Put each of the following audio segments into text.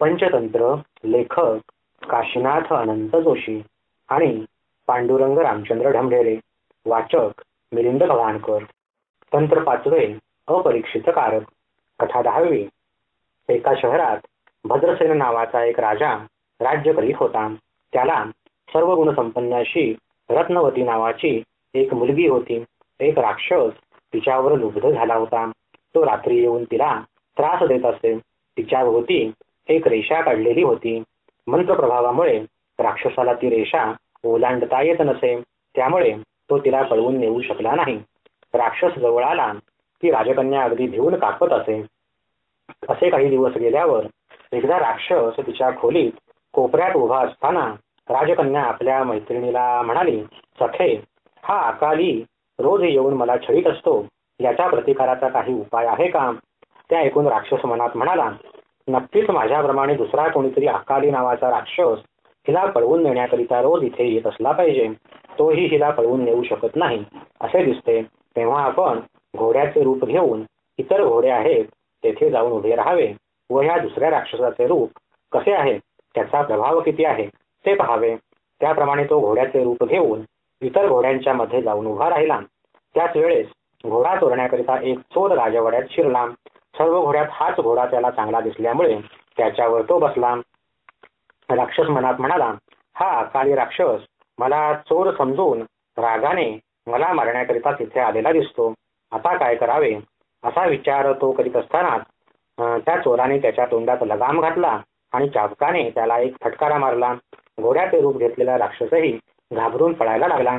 पंचतंत्र लेखक काशीनाथ अनंत जोशी आणि पांडुरंग रामचंद्र ढमढेरे वाचक मिलिंद गव्हाणकर तंत्र पाचवे अपरीक्षित कारक. कथा दहावी एका शहरात भद्रसेन नावाचा एक राजा राज्य करीत होता. त्याला सर्व गुणसंपन्न अशी रत्नवती नावाची एक मुलगी होती. एक राक्षस तिच्यावर लुब्ध झाला होता. तो रात्री येऊन तिला त्रास देत असे. तिच्या भोवती एक रेषा काढलेली होती. मंत्र प्रभावामुळे राक्षसाला ती रेषा ओलांडता येत नसे. त्यामुळे तो तिला कळवून नेऊ शकला नाही. राक्षस जवळ आला ती राजकन्या अगदी भिवून कापत असे. असे काही दिवस गेल्यावर एकदा राक्षस तिच्या खोलीत कोपऱ्यात उभा असताना राजकन्या आपल्या मैत्रिणीला म्हणाली सखे हा अकाली रोज येऊन मला छळीत असतो. याच्या प्रतिकाराचा काही उपाय आहे का? त्या ऐकून राक्षस मनात म्हणाला नक्कीच माझ्याप्रमाणे दुसरा कोणीतरी अकाली नावाचा राक्षस हिला पळवून नेण्याकरिता रोज इथे येत असला पाहिजे तोही हिला पळवून नेऊ शकत नाही असे दिसते. तेव्हा आपण घोड्याचे रूप घेऊन इतर घोडे आहेत तेथे जाऊन उभे राहावे व ह्या दुसऱ्या राक्षसाचे रूप कसे आहे त्याचा प्रभाव किती आहे ते पहावे. त्याप्रमाणे तो घोड्याचे रूप घेऊन इतर घोड्यांच्या मध्ये जाऊन उभा राहिला. त्याच वेळेस घोडा चोरण्याकरिता एक चोर राजवाड्यात शिरला. सर्व घोड्यात हाच घोडा त्याला चांगला दिसल्यामुळे त्याच्यावर तो बसला. राक्षस मनात म्हणाला हा अकाली राक्षस मला चोर समजून रागाने मला मारण्याकरिता तिथे आलेला दिसतो. आता काय करावे? असा विचार तो करीत असताना त्या चोराने त्याच्या तोंडात लगाम घातला आणि चाबकाने त्याला एक फटकारा मारला. घोड्याचे रूप घेतलेला राक्षसही घाबरून पळायला लागला.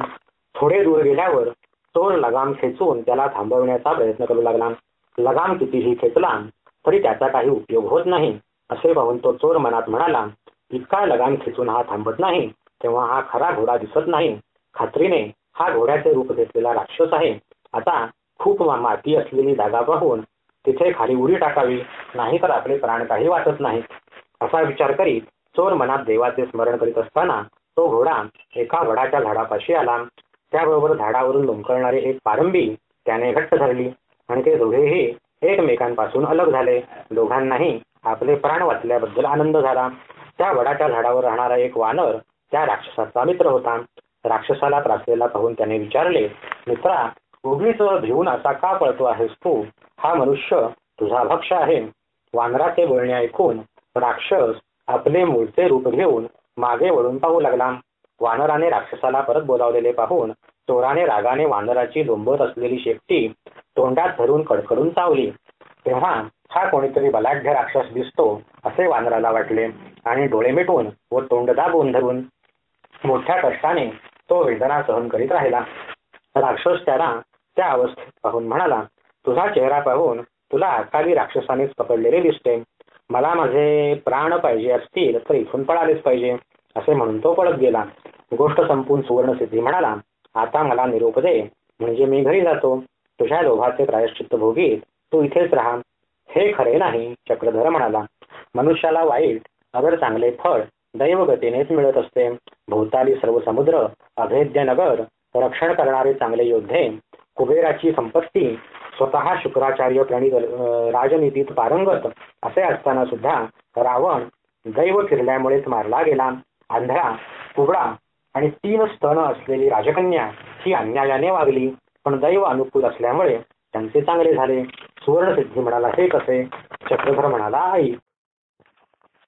थोडे दूर गेल्यावर चोर लगाम खेचून त्याला थांबवण्याचा प्रयत्न करू लागला. लगाम कितीही खेचला तरी त्याचा काही उपयोग होत नाही. असे पाहून तो चोर मनात म्हणाला इतका लगाम खेचून हा थांबत नाही तेव्हा हा खरा घोडा दिसत नाही. खात्रीने हा घोड्याचे रूप घेतलेला राक्षस आहे. आता खूप माती असलेली जागा पाहून तिथे खाली उडी टाकावी नाही तर आपले प्राण काही वाटत नाही. असा विचार करीत चोर मनात देवाचे स्मरण करीत असताना तो घोडा एका वडाच्या झाडापाशी आला. त्याबरोबर झाडावरून लोंबकळणारी एक पारंबी त्याने घट्ट धरली. आणि ते दोघेही एकमेकांपासून अलग झाले. दोघांनाही आपले प्राण वाचल्याबद्दल आनंद झाला. त्या वडाच्या झाडावर राहणारा एक वानर त्या राक्षसाचा मित्र होता. राक्षसाला त्रासलेला पाहून त्याने विचारले मित्रा उगीच भिवून असा का पळतो आहेस तू? हा मनुष्य तुझा भक्ष आहे. वानराचे बोलणे ऐकून राक्षस आपले मूळचे रूप घेऊन मागे वळून पाहू लागला. वानराने राक्षसाला परत बोलावलेले पाहून चोराने रागाने वानराची लोंबत असलेली शेपटी तोंडात धरून कडकडून चावली. तेव्हा हा कोणीतरी बलाढ्य राक्षस दिसतो असे वानराला वाटले. आणि डोळे मिटून व तोंड दाबून धरून मोठ्या कष्टाने तो वेदना सहन करीत राहिला. राक्षस त्याला त्या अवस्थेत पाहून म्हणाला तुझा चेहरा पाहून तुला अकाली राक्षसानेच पकडलेले दिसते. मला माझे प्राण पाहिजे असतील तर इथून पळालेच पाहिजे असे म्हणून तो पळत गेला. गोष्ट संपून सुवर्णसिद्धी म्हणाला आता मला निरोप दे म्हणजे मी घरी जातो. तुझ्या लोभाचे प्रायश्चित्त भोगीत तू इथेच राहा. हे खरे नाही चक्रधर म्हणाला. मनुष्याला वाईट अगर चांगले फळ दैवगतीनेच मिळत असते. भोवताली सर्व समुद्र अभेद्य नगर रक्षण करणारे चांगले योद्धे कुबेराची संपत्ती स्वतः शुक्राचार्य प्रणित राजनीतीत पारंगत असे असताना सुद्धा रावण दैव फिरल्यामुळेच मारला गेला. आंधळा कुबडा आणि तीन स्तन असलेली राजकन्या ही अन्यायाने वागली. पण दैव अनुकूल असल्यामुळे त्यांचे चांगले झाले. सुवर्णसिद्धी म्हणाला हे कसे? चक्रधर म्हणाला आई